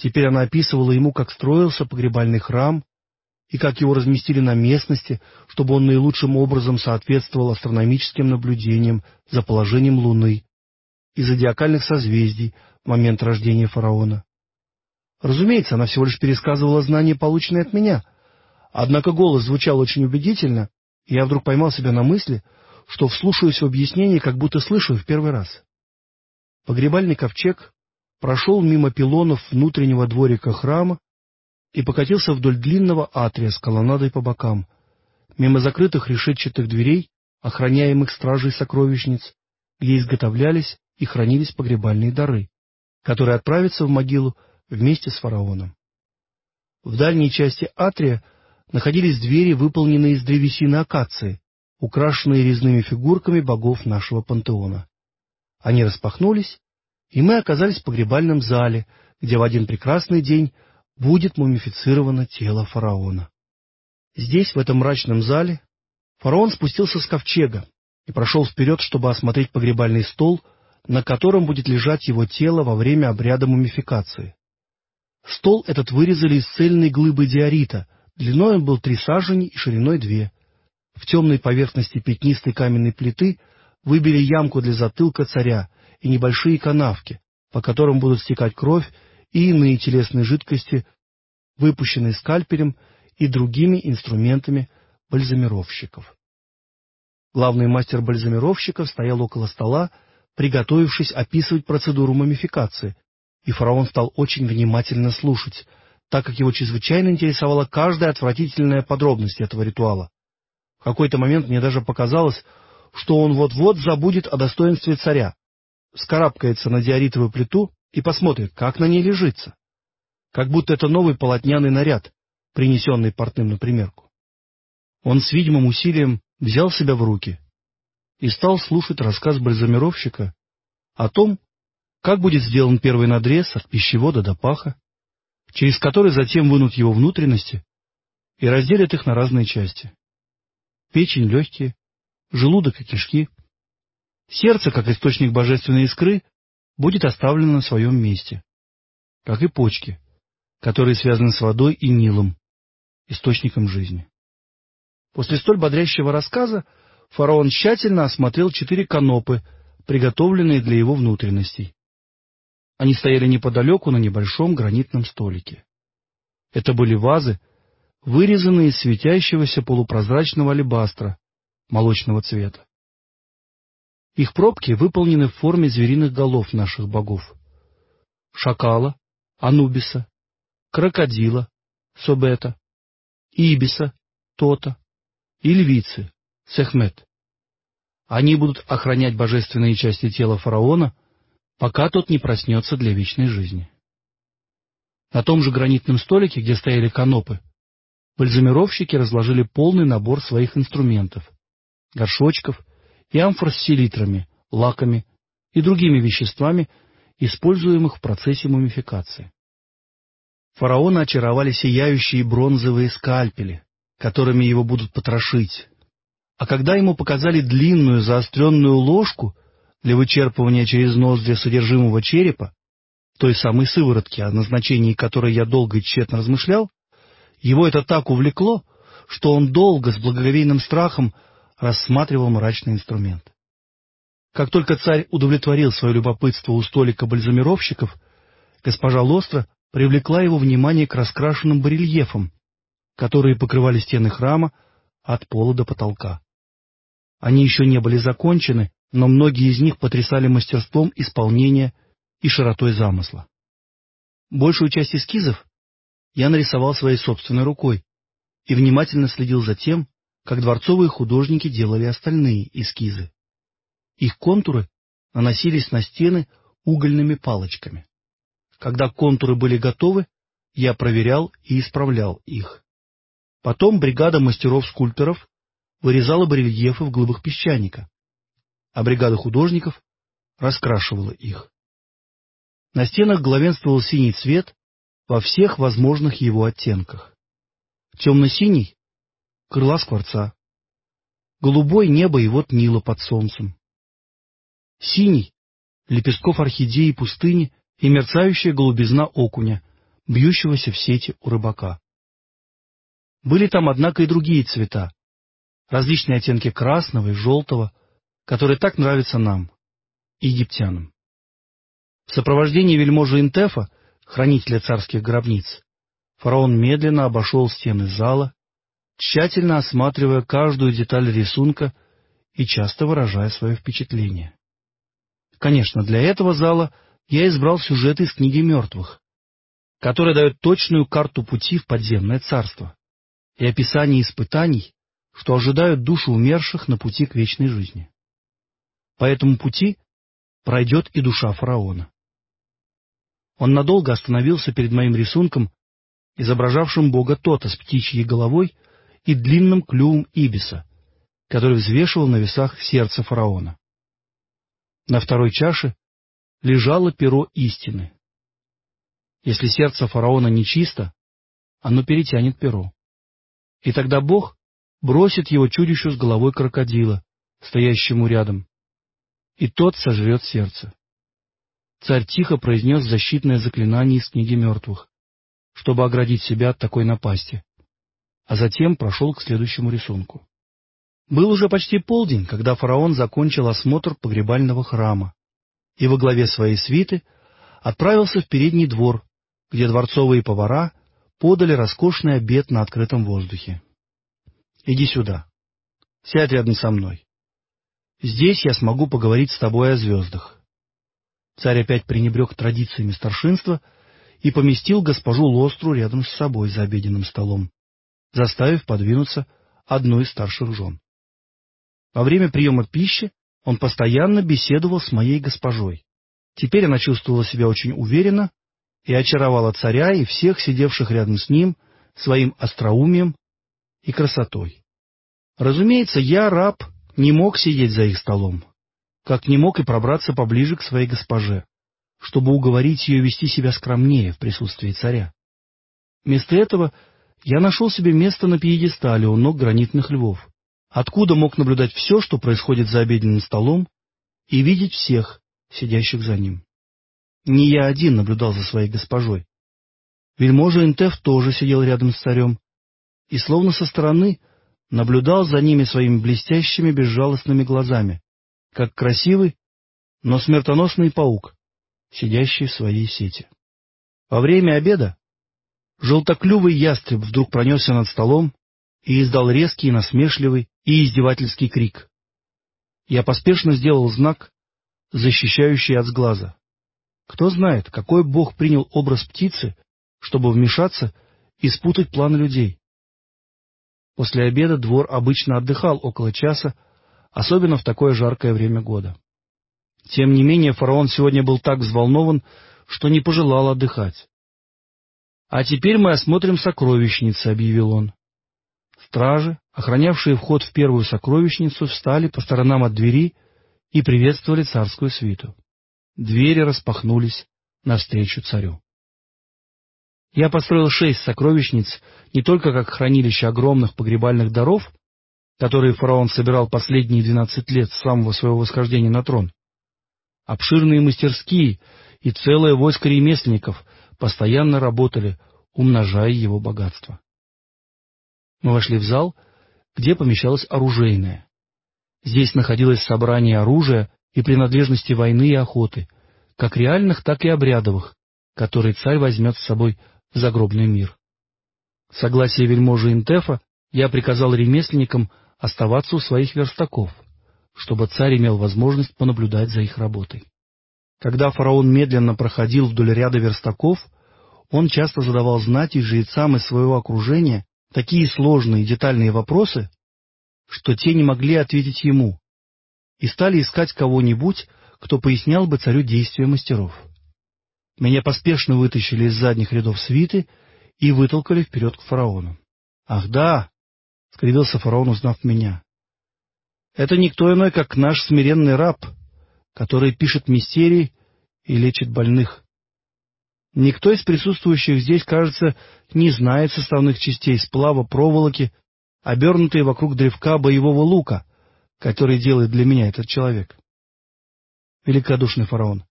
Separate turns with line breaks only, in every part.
Теперь она описывала ему, как строился погребальный храм и как его разместили на местности, чтобы он наилучшим образом соответствовал астрономическим наблюдениям за положением Луны и зодиакальных созвездий в момент рождения фараона. Разумеется, она всего лишь пересказывала знания, полученные от меня, однако голос звучал очень убедительно, и я вдруг поймал себя на мысли, что вслушаюсь в объяснение, как будто слышу в первый раз. Погребальный ковчег прошел мимо пилонов внутреннего дворика храма и покатился вдоль длинного атрия с колоннадой по бокам, мимо закрытых решетчатых дверей, охраняемых стражей сокровищниц, где изготовлялись и хранились погребальные дары, которые отправятся в могилу вместе с фараоном. В дальней части атрия находились двери, выполненные из древесины акации, украшенные резными фигурками богов нашего пантеона. Они распахнулись, и мы оказались в погребальном зале, где в один прекрасный день будет мумифицировано тело фараона. Здесь, в этом мрачном зале, фараон спустился с ковчега и прошел вперед, чтобы осмотреть погребальный стол, на котором будет лежать его тело во время обряда мумификации. Стол этот вырезали из цельной глыбы диорита, длиной он был три сажени и шириной две. В темной поверхности пятнистой каменной плиты выбили ямку для затылка царя и небольшие канавки, по которым будут стекать кровь и иные телесные жидкости, выпущенные скальпелем и другими инструментами бальзамировщиков. Главный мастер бальзамировщиков стоял около стола, приготовившись описывать процедуру мумификации, и фараон стал очень внимательно слушать, так как его чрезвычайно интересовала каждая отвратительная подробность этого ритуала. В какой-то момент мне даже показалось, что он вот-вот забудет о достоинстве царя, скарабкается на диоритовую плиту и посмотрит, как на ней лежится. Как будто это новый полотняный наряд, принесенный портным на примерку. Он с видимым усилием взял себя в руки и стал слушать рассказ бальзамировщика о том, как будет сделан первый надрез от пищевода до паха, через который затем вынут его внутренности и разделят их на разные части. Печень, легкие, желудок и кишки. Сердце, как источник божественной искры, будет оставлено на своем месте, как и почки, которые связаны с водой и Нилом, источником жизни. После столь бодрящего рассказа фараон тщательно осмотрел четыре канопы, приготовленные для его внутренностей. Они стояли неподалеку на небольшом гранитном столике. Это были вазы, вырезанные из светящегося полупрозрачного алебастра молочного цвета. Их пробки выполнены в форме звериных голов наших богов. Шакала, Анубиса, крокодила, Собета, Ибиса, Тота и львицы, Сехмет. Они будут охранять божественные части тела фараона, пока тот не проснется для вечной жизни. На том же гранитном столике, где стояли канопы, бальзамировщики разложили полный набор своих инструментов, горшочков и амфор с селитрами, лаками и другими веществами, используемых в процессе мумификации. Фараона очаровали сияющие бронзовые скальпели, которыми его будут потрошить. А когда ему показали длинную заостренную ложку для вычерпывания через ноздри содержимого черепа, той самой сыворотки, о назначении которой я долго и тщетно размышлял, его это так увлекло, что он долго, с благоговейным страхом, рассматривал мрачный инструмент. Как только царь удовлетворил свое любопытство у столика бальзамировщиков, госпожа Лостра привлекла его внимание к раскрашенным барельефам, которые покрывали стены храма от пола до потолка. Они еще не были закончены, но многие из них потрясали мастерством исполнения и широтой замысла. Большую часть эскизов я нарисовал своей собственной рукой и внимательно следил за тем, как дворцовые художники делали остальные эскизы. Их контуры наносились на стены угольными палочками. Когда контуры были готовы, я проверял и исправлял их. Потом бригада мастеров-скульпторов вырезала барельефы в глыбах песчаника, а бригада художников раскрашивала их. На стенах главенствовал синий цвет во всех возможных его оттенках. Темно-синий крыла скворца. Голубой небо и вот Нила под солнцем. Синий — лепестков орхидеи пустыни и мерцающая голубизна окуня, бьющегося в сети у рыбака. Были там, однако, и другие цвета, различные оттенки красного и желтого, которые так нравятся нам, египтянам. В сопровождении вельможи Интефа, хранителя царских гробниц, фараон медленно обошел стены зала, тщательно осматривая каждую деталь рисунка и часто выражая свое впечатление. Конечно, для этого зала я избрал сюжет из книги мертвых, который дает точную карту пути в подземное царство и описание испытаний, что ожидают души умерших на пути к вечной жизни. По этому пути пройдет и душа фараона. Он надолго остановился перед моим рисунком, изображавшим бога Тота с птичьей головой и длинным клювом ибиса, который взвешивал на весах сердце фараона. На второй чаше лежало перо истины. Если сердце фараона нечисто, оно перетянет перо. И тогда Бог бросит его чудищу с головой крокодила, стоящему рядом, и тот сожрет сердце. Царь тихо произнес защитное заклинание из книги мертвых, чтобы оградить себя от такой напасти, а затем прошел к следующему рисунку. Был уже почти полдень, когда фараон закончил осмотр погребального храма и во главе своей свиты отправился в передний двор, где дворцовые повара подали роскошный обед на открытом воздухе. Иди сюда. Сядь рядом со мной. Здесь я смогу поговорить с тобой о звездах. Царь опять пренебрег традициями старшинства и поместил госпожу Лостру рядом с собой за обеденным столом, заставив подвинуться одну из старших жен. Во время приема пищи он постоянно беседовал с моей госпожой. Теперь она чувствовала себя очень уверенно и очаровала царя и всех сидевших рядом с ним своим остроумием и красотой. Разумеется, я, раб, не мог сидеть за их столом, как не мог и пробраться поближе к своей госпоже, чтобы уговорить ее вести себя скромнее в присутствии царя. Вместо этого я нашел себе место на пьедестале у ног гранитных львов, откуда мог наблюдать все, что происходит за обеденным столом, и видеть всех, сидящих за ним. Не я один наблюдал за своей госпожой. Вельможа Интеф тоже сидел рядом с царем и, словно со стороны, наблюдал за ними своими блестящими безжалостными глазами, как красивый, но смертоносный паук, сидящий в своей сети. Во время обеда желтоклювый ястреб вдруг пронесся над столом и издал резкий, насмешливый и издевательский крик. Я поспешно сделал знак, защищающий от сглаза. Кто знает, какой бог принял образ птицы, чтобы вмешаться и спутать планы людей. После обеда двор обычно отдыхал около часа, особенно в такое жаркое время года. Тем не менее, фараон сегодня был так взволнован, что не пожелал отдыхать. «А теперь мы осмотрим сокровищницы», — объявил он. Стражи, охранявшие вход в первую сокровищницу, встали по сторонам от двери и приветствовали царскую свиту. Двери распахнулись навстречу царю. Я построил шесть сокровищниц не только как хранилище огромных погребальных даров, которые фараон собирал последние двенадцать лет с самого своего восхождения на трон. Обширные мастерские и целое войско ремесленников постоянно работали, умножая его богатство. Мы вошли в зал, где помещалось оружейное. Здесь находилось собрание оружия и принадлежности войны и охоты, как реальных, так и обрядовых, которые царь возьмет с собой в загробный мир. Согласие вельможи Интефа я приказал ремесленникам оставаться у своих верстаков, чтобы царь имел возможность понаблюдать за их работой. Когда фараон медленно проходил вдоль ряда верстаков, он часто задавал знать и жрецам из своего окружения такие сложные детальные вопросы, что те не могли ответить ему, и стали искать кого-нибудь, кто пояснял бы царю действия мастеров. Меня поспешно вытащили из задних рядов свиты и вытолкали вперед к фараону. «Ах да!» — скривился фараон, узнав меня. «Это никто иной, как наш смиренный раб, который пишет мистерии и лечит больных. Никто из присутствующих здесь, кажется, не знает составных частей сплава проволоки, обернутой вокруг древка боевого лука, который делает для меня этот человек. Великодушный фараон,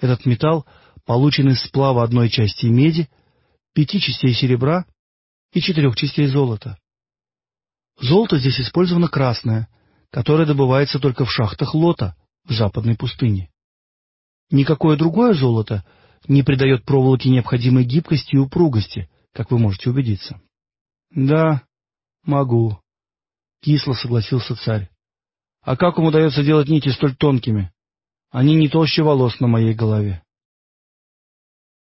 этот металл получен из сплава одной части меди, пяти частей серебра и четырех частей золота. Золото здесь использовано красное, которое добывается только в шахтах Лота в западной пустыне. Никакое другое золото не придает проволоке необходимой гибкости и упругости, как вы можете убедиться. — Да, могу, — кисло согласился царь. — А как вам удается делать нити столь тонкими? Они не толще волос на моей голове.